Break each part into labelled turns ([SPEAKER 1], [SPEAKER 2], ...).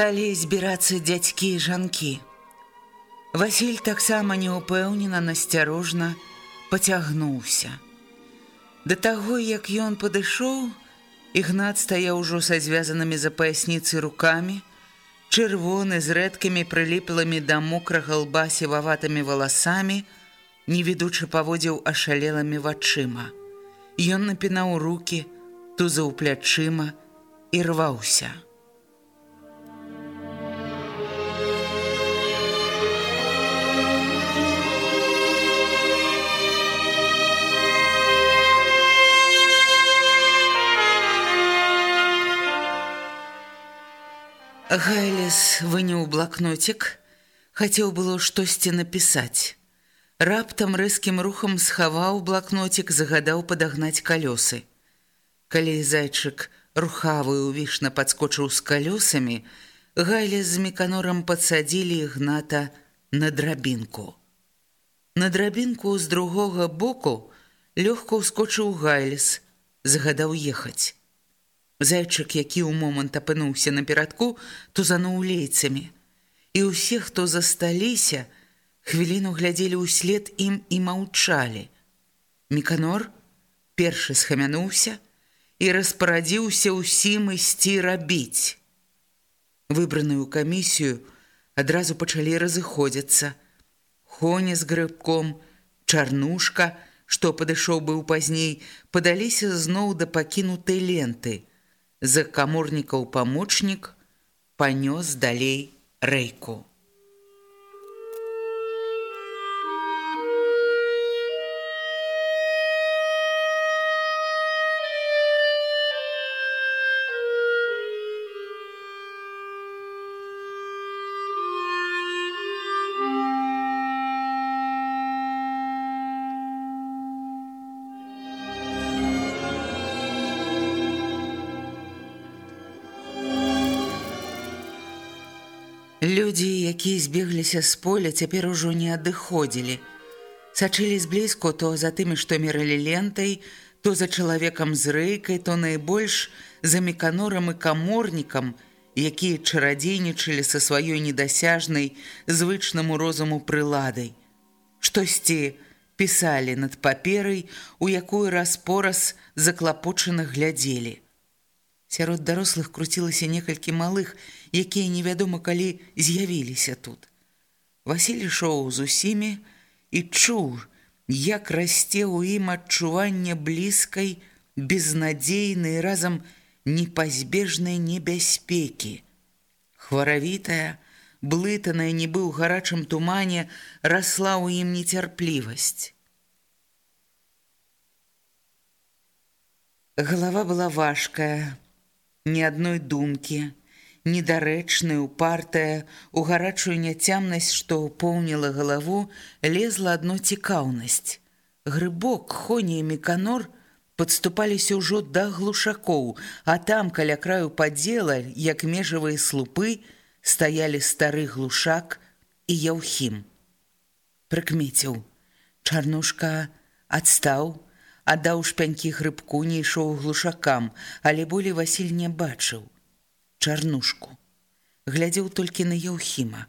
[SPEAKER 1] Сталі збірацца дзядзькі і жанкі. Васіль таксама неўпэўнена насцярожна пацягнуўся. Да таго, як ён падышоў, Ігнат стаяў ужо са звязанымі за паясніцы рукамі, чырвоны з рэдкімі прыліплымі да мокрага лба сіваватымі валасамі, не ведучы паводзіў ашалелымі вачыма. Ён напінаў руки, тузаў плячыма і рваўся. Гайлес выняў блакнотик, хацеў было штосьці напісаць. Раптам рэзкім рухам схаваў блакнотик, загадаў падагнаць калёсы. Калі зайчык рухавы увішна падскочыў з калёсамі, Гайлес з меканорам падсадзілі ігната на драбінку. На драбінку з другога боку лёгка ўскочыў Гайлес, загадаў ехаць. Зайчык, які ў момант апынуўся на перадку, то зануў лейцамі. І ўсе, хто засталіся, хвіліну глядзелі ўслед ім і маўчалі. Міканор першы схамянуўся і распарадзіўся ўсім ісці рабіць. Выбраную камісію адразу пачалі разыходзіцца. Хоні з грыбком, чарнушка, што падышоў быў пазней, падаліся зноў да пакінутай ленты – за каморнікаў памочнік панёс далей рэйку. Збегліся з поля, цяпер ужо не адыходзілі. Сачылі зблізку то за тымі, што мералі лентай, то за чалавекам з рэйкай, то найбольш за меканорам і каморнікам, якія чарадзейнічалі са сваёй недасяжнай звычнаму розуму прыладай. Штосьці пісалі над паперай, у якую раз-пораз заклапочана глядзелі. Сярод дарослых круцілася некалькі малых, якія невядома калі з'явіліся тут. Васіль ішоў з усімі і чуў, як расце ў ім адчуванне блізкай, безнадзейнай разам непазбежнай небяспекі. Хваравітая, блытаная нібы ў гарачым тумане расла ў ім нецярплівасць. Галава была важкая, ні адной думкі, недарэчная, упартая, у гарачую няцямнасць, што поўніла галаву, лезла адно цікаўнасць. Грыбок, хоні і меканор падступаліся ўжо да глушакоў, а там каля краю падзела, як межавыя слупы, стаялі стары глушак і яўхім. Прыкмеціў. Чарнушка адстаў, аддаў шпянькі грыбку не ішоў глушакам, але болей Васіль не бачыў чарнушку. Глядзеў толькі на Яўхіма.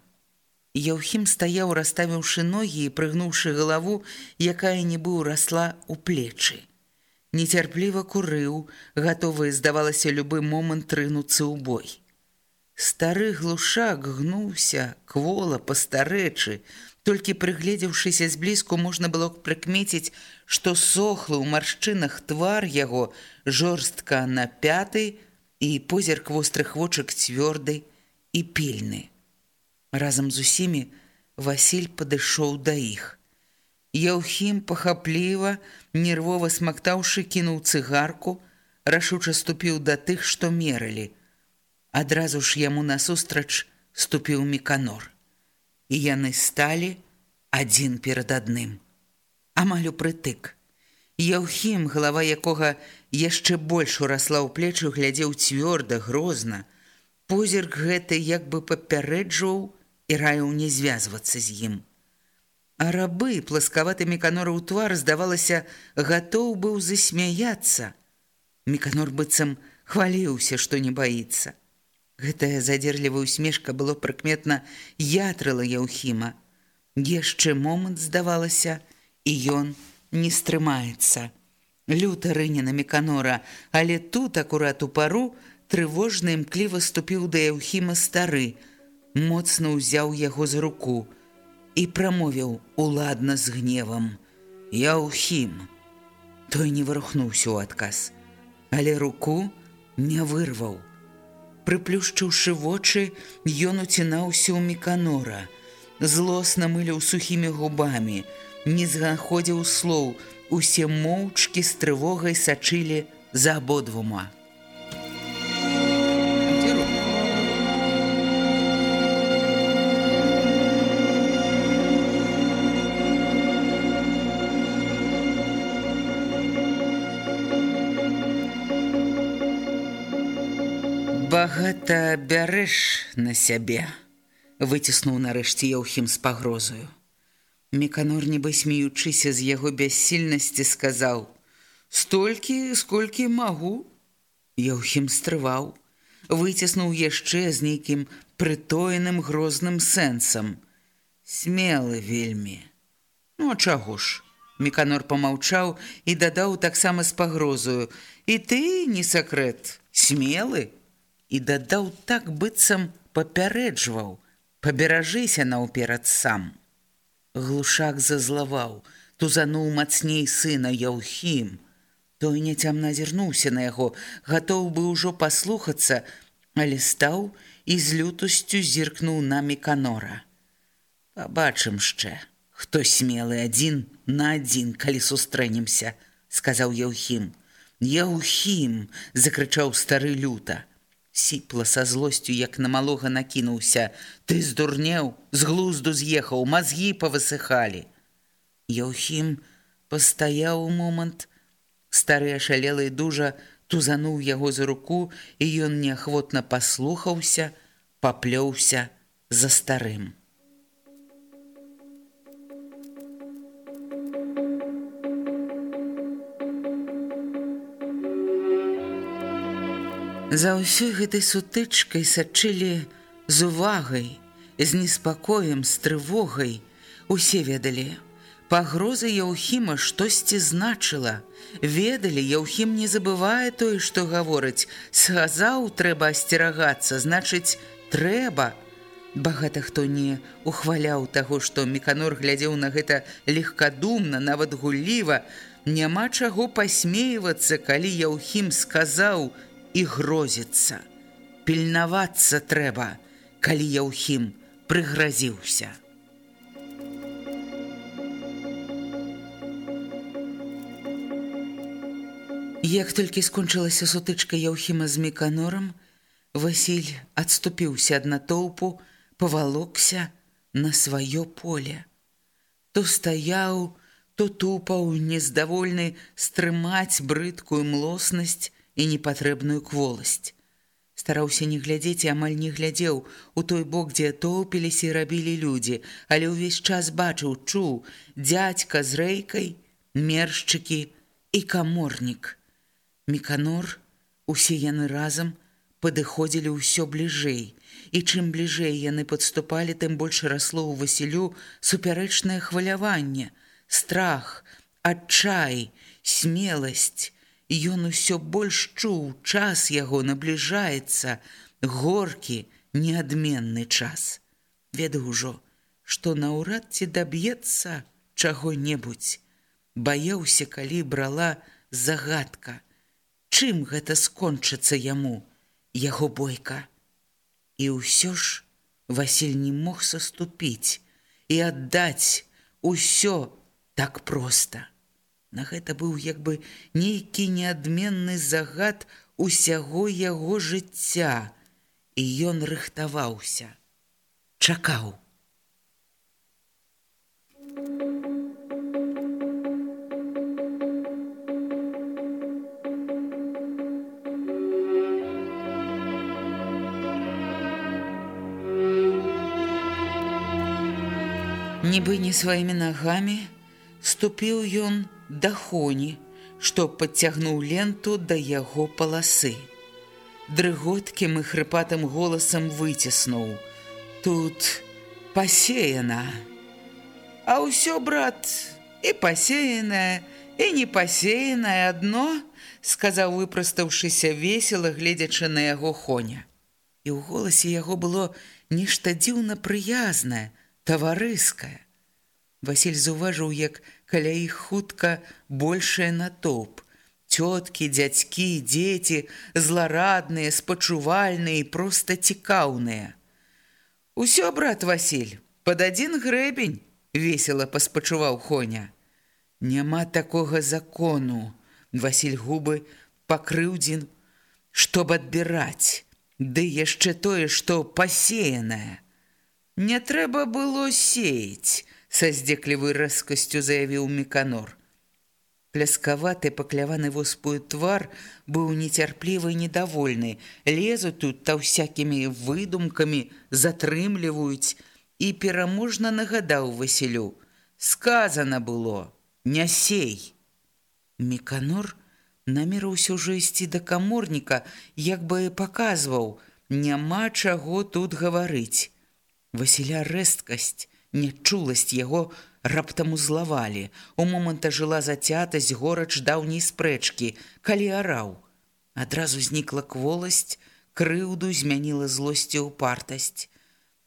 [SPEAKER 1] Яўхім стаяў, расставіўшы ногі і прыгнуўшы галаву, якая нібы ўрасла ў плечы. нецярпліва курыў, гатовы, здавалася, любы момант рынуцца ў бой. Стары глушак гнуўся, квола пастарэчы, толькі прыгледзеўшыся зблізку можна было прыкмеціць, што сохлы ў маршчынах твар яго жорстка на пяты і позірк вострых вочак цвёрдай і пільны. Разам з усімі Васіль падышоў да іх. Яўхім пахапліва, нервова смактаўшы кінуў цыгарку, рашуча ступіў да тых, што мерылі. Адразу ж яму насустрач ступіў міканор. І яны сталі адзін перад адным. Амаль упрытык. Яўхім, галава якога яшчэ больш урасла ў плечу, глядзеў цвёрда, грозна. Позірк гэты як бы папярэджваў і раяў не звязвацца з ім. А рабы пласкаваты меканора ў твар, здавалася, гатоў быў засмяяцца. Меканор быццам хваліўся, што не баіцца. Гэтая задзерлівая усмешка было прыкметна ятрыла Яўхіма. Яшчэ момант здавалася, і ён не стрымаецца. Люта рыне на меканора, але тут акурат у пару трывожна імкліва ступіў да Яўхіма стары, моцна ўзяў яго за руку – і прамовіў уладна з гневам: Я ўхім. Той не вырухнуўся ў адказ, але руку не вырваў. Прыплюшчыўшы вочы, ён уцінаўся ў міканора, злосна мыліў сухімі губамі, не згаходзіў слоў, усе моўчкі з трывогай сачылі за абодвума. багата бярэш на сябе, выціснуў нарэшце Яўхім з пагрозаю. Меканор, нібы смеючыся з яго бяссільнасці, сказаў: « Столькі, сколькі магу. Яўхім стрываў, выціснуў яшчэ з нейкім прытоеным грозным сэнсам. Смелы вельмі. Ну а чаго ж? Меканор помаўчаў і дадаў таксама з пагрозаю: « І ты не сакрэт, смелы, і дадаў так быццам папярэджваў, паберажыся наўперад сам. Глушак зазлаваў, тузануў мацней сына Яўхім. Той няцямна азірнуўся на яго, гатоў бы ўжо паслухацца, але стаў і з лютасцю зіркнуў на міканора. Пабачым яшчэ, хто смелы адзін на адзін, калі сустрэнемся, сказаў Яўхім. Яўхім, закрычаў стары люта сіпла са злосцю як на малога накінуўся. Ты здурнеў з глузду з'ехаў мазгі павысыхалі. Яўхім пастаяў у момант. Стары ашалелы дужа тузануў яго за руку і ён неахвотна паслухаўся паплёўся за старым За ўсёй гэтай сутычкай сачылі з увагай, з неспакоем, з трывогай, усе ведалі. Пагроза Яўхіма штосьці значыла. Ведалі, Яўхім не забывае тое, што гаворыць. Сказаў, трэба асцерагацца, значыць, трэба. Багата хто не ухваляў таго, што Меканор глядзеў на гэта легкадумна, нават гулліва. Няма чаго пасмейвацца, калі Яўхім сказаў, і грозіцца. Пільнавацца трэба, калі Яўхім прыгразіўся. Як толькі скончылася сутычка Яўхіма з меканорам, Васіль адступіўся ад натоўпу, павалокся на сваё поле. То стаяў, то тупаў, нездавольны стрымаць брыдкую млоснасць, і непатрэбную кволасць. Стараўся не глядзець і амаль не глядзеў у той бок, дзе тоўпіліся і рабілі людзі, але ўвесь час бачыў, чуў дзядзька з рэйкай, мершчыкі і каморнік. Меканор, усе яны разам падыходзілі ўсё бліжэй, і чым бліжэй яны падступалі, тым больш расло ў Васілю супярэчнае хваляванне, страх, адчай, смеласць, Ён усё больш чуў, час яго набліжаецца, горкі, неадменны час. Ведаў ужо, што наўрад ці даб'ецца чаго-небудзь. Баяўся, калі брала загадка. Чым гэта скончыцца яму, яго бойка. І ўсё ж Васіль не мог саступіць і аддаць усё так проста. На гэта быў як бы нейкі неадменны загад усяго яго жыцця, і ён рыхтаваўся, чакаў. Нібы не сваімі нагамі ступіў ён да хоні, што падцягнуў ленту да яго паласы. Дрыготкім і хрыпатым голасам выціснуў: Тут пасеяна. А ўсё, брат, і пасеянае, і не пасеянае адно, сказаў выпрастаўшыся весела, гледзячы на яго хоня. І ў голасе яго было нешта дзіўна прыязнае, таварыскае. Васіль заўважыў, як каля іх хутка большая натоўп. Цёткі, дзядзькі, дзеці, зларадныя, спачувальныя і проста цікаўныя. Усё, брат Васіль, пад адзін грэбень, весела паспачуваў Хоня. Няма такога закону, Васіль губы пакрыўдзін, чтоб адбіраць, ды яшчэ тое, што пасеянае. Не трэба было сеяць, са здзеклівай рэзкасцю заявіў меканор. Пляскаваты пакляваны воспую твар быў нецярплівы і недовольны. Лезу тут та ўсякімі выдумкамі затрымліваюць і пераможна нагадаў Васілю: сказано было, не сей. Меканор намерыўся ўжо ісці да каморніка, як бы паказваў: няма чаго тут гаварыць. Васіля рэзкасць Нячуласць яго раптам узлавалі. У моманта жыла зацятасць горач даўняй спрэчкі, калі араў. Адразу знікла кволасць, крыўду змяніла злосці ў партасць.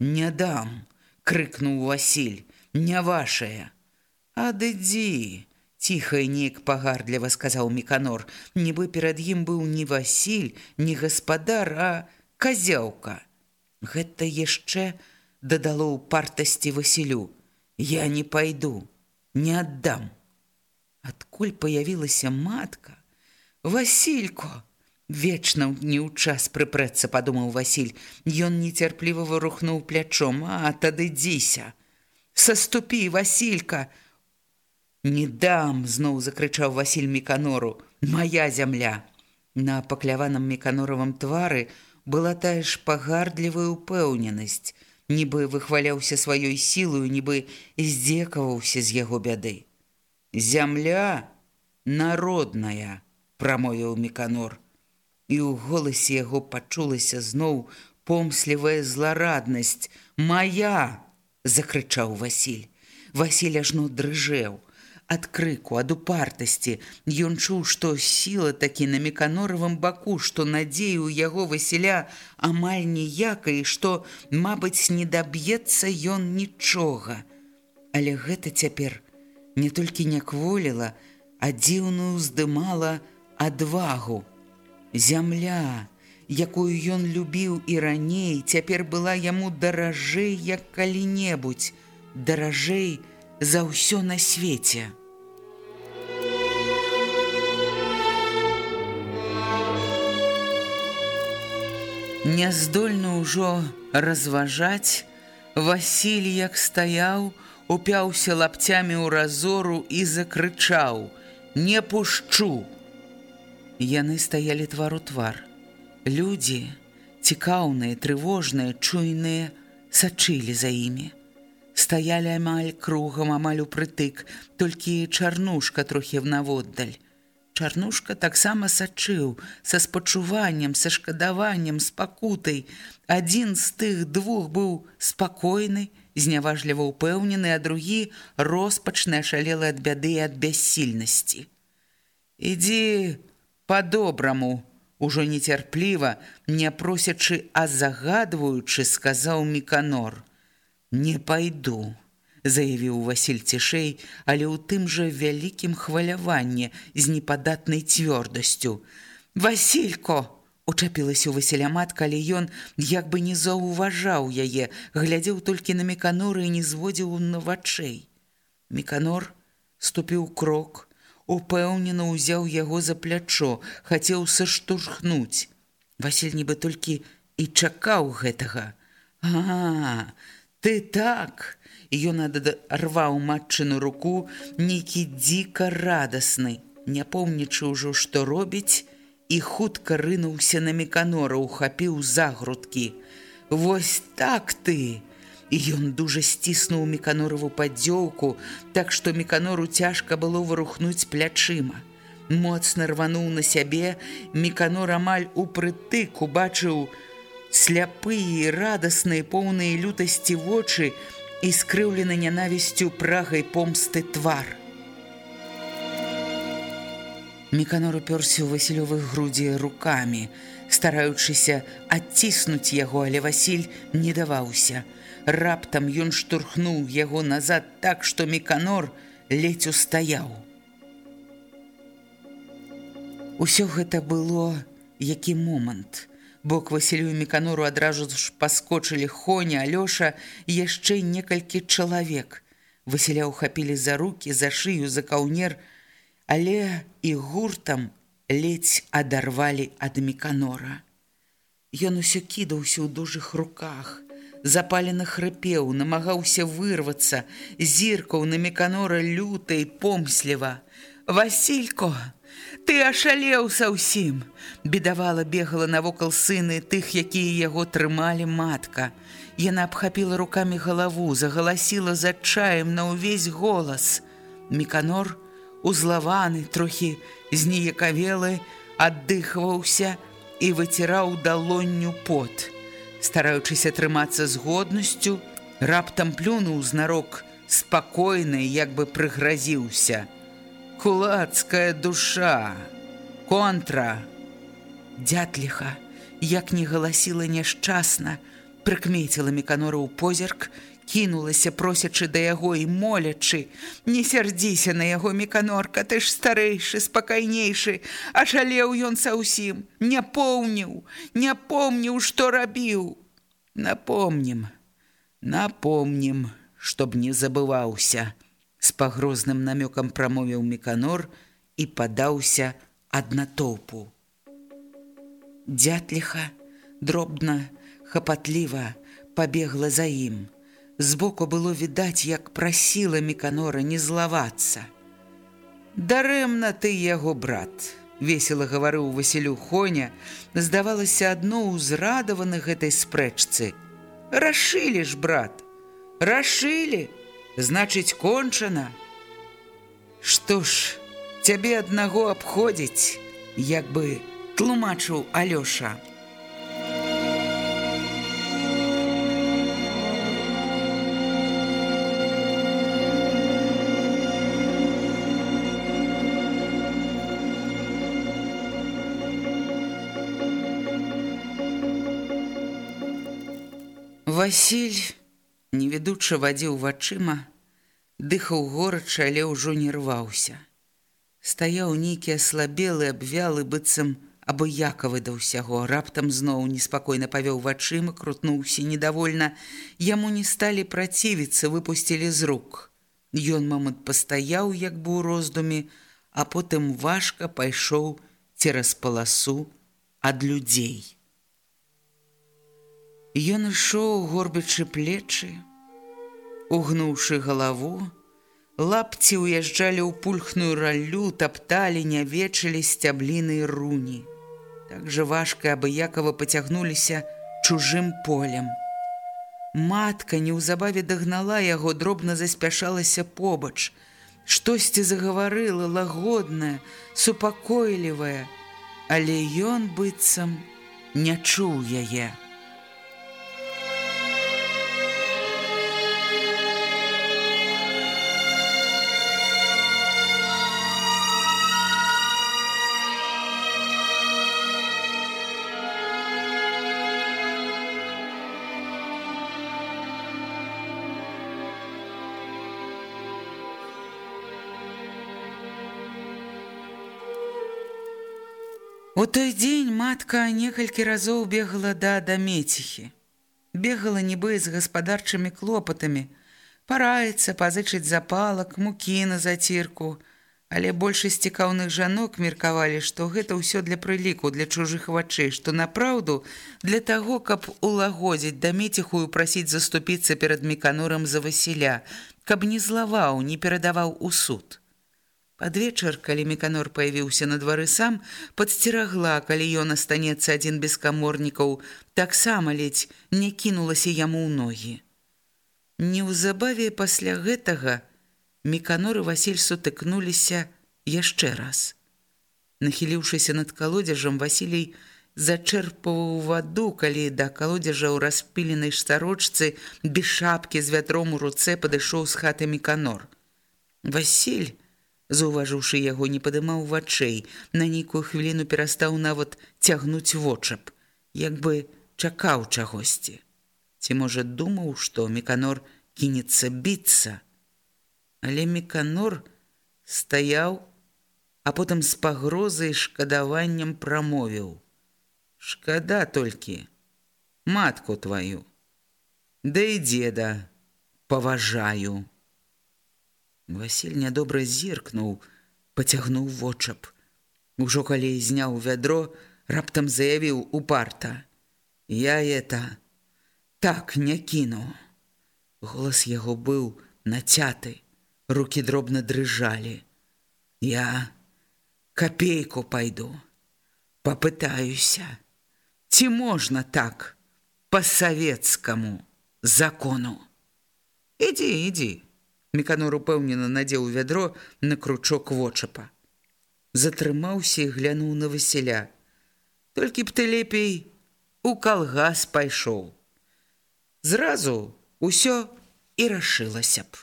[SPEAKER 1] Не дам, крыкнуў Васіль, не вашая. Адыдзі, ціха і неяк пагардліва сказаў меканор, нібы перад ім быў не Васіль, не гаспадар, а казяўка. Гэта яшчэ, дадало ў партасці Васілю: Я не пайду, не аддам. Адкуль паявілася матка? Васілько! Вечна не ў час прыпрэцца, падумаў Васіль. Ён нецярпліва вырухнуў плячом, а тады дзіся. Саступі, Васілька! Не дам, зноў закрычаў Васіль меканору, моя зямля. На пакляваным меканоравым твары была тая ж пагардлівая ўпэўненасць нібы выхваляўся сваёй сілаю, нібы здзекаваўся з яго бяды. Зямля народная, прамовіў меканор. І ў голасе яго пачулася зноў помслівая злараднасць: «Мая! — закрычаў Васіль. Васіль ажно дрыжэў ад крыку, ад упартасці. Ён чуў, што сіла такі на меканоравым баку, што надзею ў яго Васіля амаль ніякай, што, мабыць, не даб'ецца ён нічога. Але гэта цяпер не толькі не кволіла, а дзіўную здымала адвагу. Зямля, якую ён любіў і раней, цяпер была яму даражэй, як калі-небудзь, даражэй, за ўсё на свеце. Няздольна ўжо разважаць, Васіль як стаяў, упяўся лапцямі ў разору і закрычаў: « Не пушчу! Яны стаялі твару твар. Людзі, цікаўныя, трывожныя, чуйныя, сачылі за імі стаялі амаль кругам амаль упрытык, толькі чарнушка трохі в наводдаль. Чарнушка таксама сачыў са спачуваннем, са шкадаваннем, з пакутай. Адзін з тых двух быў спакойны, зняважліва ўпэўнены, а другі роспачны ашалелы ад бяды ад бяссільнасці. Ідзі Па-добраму, ужо нецярпліва, не просячы, а загадваючы, сказаў Міканор: « Не пайду, заявіў Васіль цішэй, але ў тым жа вялікім хваляванні з непадатнай цвёрдасцю. Васілько! Учапілася ў Васіля матка, але ён як бы не заўважаў яе, глядзеў толькі на меканоры і не зводзіў на вачэй. Меканор ступіў крок, упэўнена ўзяў яго за плячо, хацеў саштурхнуць. Васіль нібы толькі і чакаў гэтага. А, ты так! Ён адарваў матчыну руку, нейкі дзіка радасны, не помнічы ўжо, што робіць, і хутка рынуўся на меканора, ухапіў за грудкі. Вось так ты! І ён дужа сціснуў меканорову падзёўку, так што меканору цяжка было вырухнуць плячыма. Моцна рвануў на сябе, меканор амаль упрытык убачыў сляпыя і радасныя поўныя лютасці вочы і скрыўлены нянавісцю прагай помсты твар. Меканор упёрся ў Васілёвых грудзі рукамі, стараючыся адціснуць яго, але Васіль не даваўся. Раптам ён штурхнуў яго назад так, што Меканор ледзь устаяў. Усё гэта было які момант. Бок Васілю Меканору адразу ж паскочылі Хоня, Алёша і яшчэ некалькі чалавек. Васіля ўхапілі за рукі, за шыю, за каўнер, але і гуртам ледзь адарвалі ад меканора. Ён усё кідаўся ў дужых руках, запалена хрыпеў, намагаўся вырвацца, зіркаў на меканора люта і помсліва. Васілько, ты ашалеў са ўсім! Бедавала бегала навокал сыны тых, якія яго трымалі матка. Яна абхапіла рукамі галаву, загаласіла за чаем на ўвесь голас. Меканор, узлаваны, трохі зніякавелы, аддыхваўся і выціраў далонню пот. Стараючыся трымацца з годнасцю, раптам плюнуў знарок спакойны, як бы прыгразіўся. Кулацкая душа, контра. Дятліха, як не галасіла няшчасна, прыкмеціла меканора ў позірк, кінулася просячы да яго і молячы. Не сярдзіся на яго меканорка ты ж старэйшы спакайнейшы а шалеў ён са ўсім. Не помніў не помніў што рабіў напомнім напомнім чтоб не забываўся с пагрозным намёкам прамовіў меканор і падаўся ад натоўпу дзятліха дробна хапатліва пабегла за ім Збоку было відаць, як прасіла меканора не злавацца. Дарэмна ты яго брат, весела гаварыў Васілю Хоня, здавалася адно ўзрадаваны гэтай спрэчцы. Рашылі ж, брат, рашылі, значыць кончана. Што ж, цябе аднаго абходзіць, як бы тлумачыў Алёша. Васіль, не ведучы вадзіў вачыма, дыхаў горача, але ўжо не рваўся. Стаяў нейкі аслабелы, абвялы быццам абыякавы да ўсяго, раптам зноў неспакойна павёў вачыма, крутнуўся недовольна. Яму не сталі працівіцца, выпусцілі з рук. Ён момант пастаяў, як бы ў роздуме, а потым важка пайшоў цераз паласу ад людзей. Ён ішоў горбячы плечы, угнуўшы галаву, лапці ўязджалі ў пульхную раллю, тапталі, не вечылі сцябліны руні. Так жа важка абыякова пацягнуліся чужым полем. Матка неўзабаве дагнала яго, дробна заспяшалася побач. Штосьці загаварыла лагоднае, супакойлівае, але ён быццам не чуў яе. У той дзень матка некалькі разоў бегала да дамеціхі. Бегала нібы з гаспадарчымі клопатамі, параецца пазычыць запалак, мукі на зацірку, Але большасць цікаўных жанок меркавалі, што гэта ўсё для прыліку для чужых вачэй, што напраўду для таго, каб улагодзіць дамеціхую прасіць заступіцца перад меканорам за Васіля, каб не злаваў, не перадаваў у суд. Пад вечар, калі меканор паявіўся на двары сам, падсцерагла, калі ён астанецца адзін без каморнікаў, таксама ледзь не кінулася яму ў ногі. Неўзабаве пасля гэтага, Меканор і Васіль сутыкнуліся яшчэ раз. Нахіліўшыся над калодзежам, Васілій зачэрпваў ваду, калі да калодзежа ў распіленай старочцы без шапкі з вятром у руцэ падышоў з хаты Меканор. Васіль, заўважыўшы яго, не падымаў вачэй, на нейкую хвіліну перастаў нават цягнуць вочап, як бы чакаў чагосьці. Ці, можа, думаў, што Меканор кінецца біцца, Але Меканор стаяў, а потым з пагрозай шкадаваннем прамовіў: « Шкада толькі матку тваю. Да і деда паважаю. Васіль нядобра зіркнуў, пацягнуў вочап. Ужо калі зняў вядро, раптам заявіў упарта: « Я это так не кіну. Голас яго быў нацяты руки дробно дрыжали. Я копейку пойду, попытаюся. Ці можна так по-советскому закону? Иди, иди. Меканор упэўнена надзеў вядро на кручок вочапа. Затрымаўся і глянуў на Васіля. Толькі б ты лепей у калгас пайшоў. Зразу ўсё і рашылася б.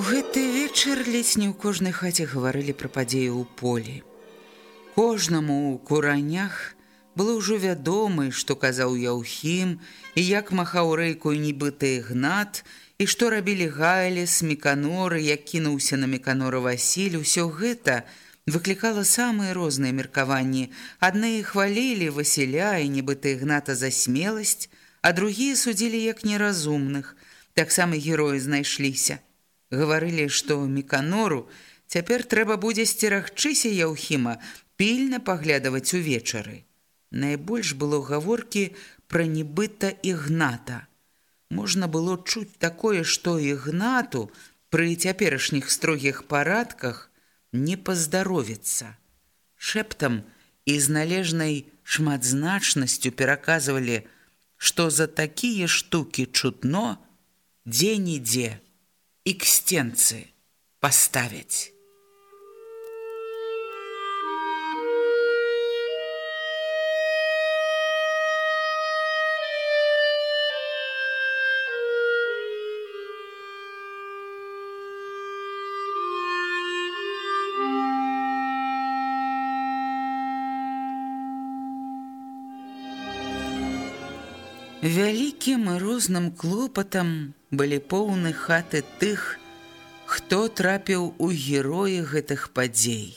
[SPEAKER 1] Гэты вечар ледзь не ў кожнай хаце гаварылі пра падзею ў полі. Кожнаму ў куранях было ўжо вядома, што казаў Яўхім і як махаў рэйку нібыты гнат, і што рабілі гайлі з меканоры, як кінуўся на меканора Васіль, усё гэта выклікала самыя розныя меркаванні. Адны хвалілі Васіля і нібыты гната за смеласць, а другія судзілі як неразумных. Таксама героі знайшліся гаварылі, што меканору цяпер трэба будзе сцерагчыся Яўхіма пільна паглядаваць увечары. Найбольш было гаворкі пра нібыта ігната. Можна было чуць такое, што ігнату пры цяперашніх строгіх парадках не паздаровіцца. Шэптам і з належнай шматзначнасцю пераказвалі, што за такія штукі чутно дзе-нідзе і к стенцы паставяць. Вялікім і розным клопатам былі поўны хаты тых, хто трапіў у героі гэтых падзей.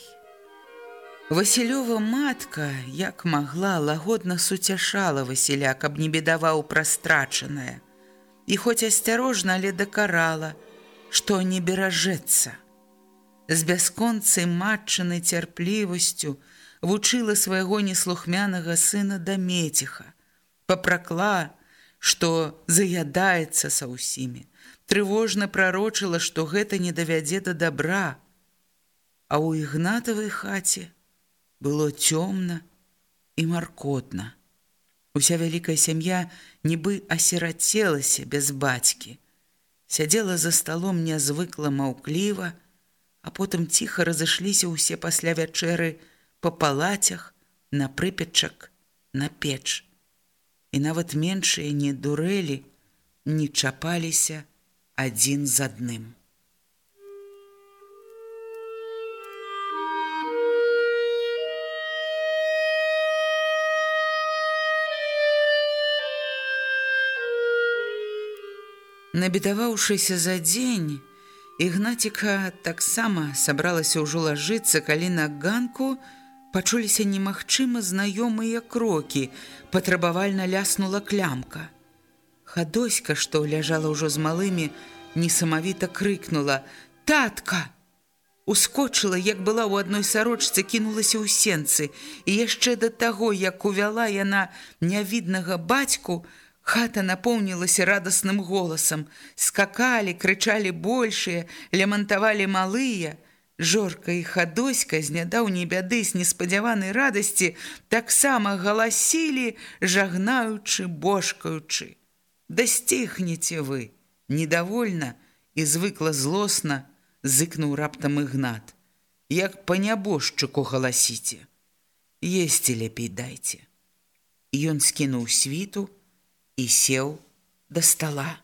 [SPEAKER 1] Васілёва матка, як магла, лагодна суцяшала Васіля, каб не бедаваў прастрачанае, і хоць асцярожна, але дакарала, што не беражэцца. З бясконцай матчанай цярплівасцю вучыла свайго неслухмянага сына да меціха, папракла, што заядаецца са ўсімі, трывожна прарочыла, што гэта не давядзе да добра. А ў ігнатавай хаце было цёмна і маркотна. Уся вялікая сям'я нібы асірацелася без бацькі. сядзела за сталом нязвыкла маўкліва, а потым ціха разышліся ўсе пасля вячэры па палацях, на прыпечак, на печ. І нават меншыя не дурэлі, не чапаліся адзін з адным. Набедаваўшыся за дзень, Ігнаціка таксама сабралася ўжо лажыцца, калі на ганку пачуліся немагчыма знаёмыя крокі, патрабавальна ляснула клямка. Хадоська, што ляжала ўжо з малымі, несамавіта крыкнула: « Татка! Ускочыла, як была ў адной сарочцы, кінулася ў сенцы, і яшчэ да таго, як увяла яна нявіднага бацьку, Хата напоўнілася радасным голасам. Скакалі, крычалі большыя, лямантавалі малыя. Жорка і хадоська з нядаўняй бяды з неспадзяванай радасці таксама галасілі, жагнаючы, бошкаючы. Дасціхнеце вы, недовольна і звыкла злосна, зыкнуў раптам ігнат. Як па нябожчыку галасіце. Есці лепей дайце. Ён скінуў світу, і сеў да стола.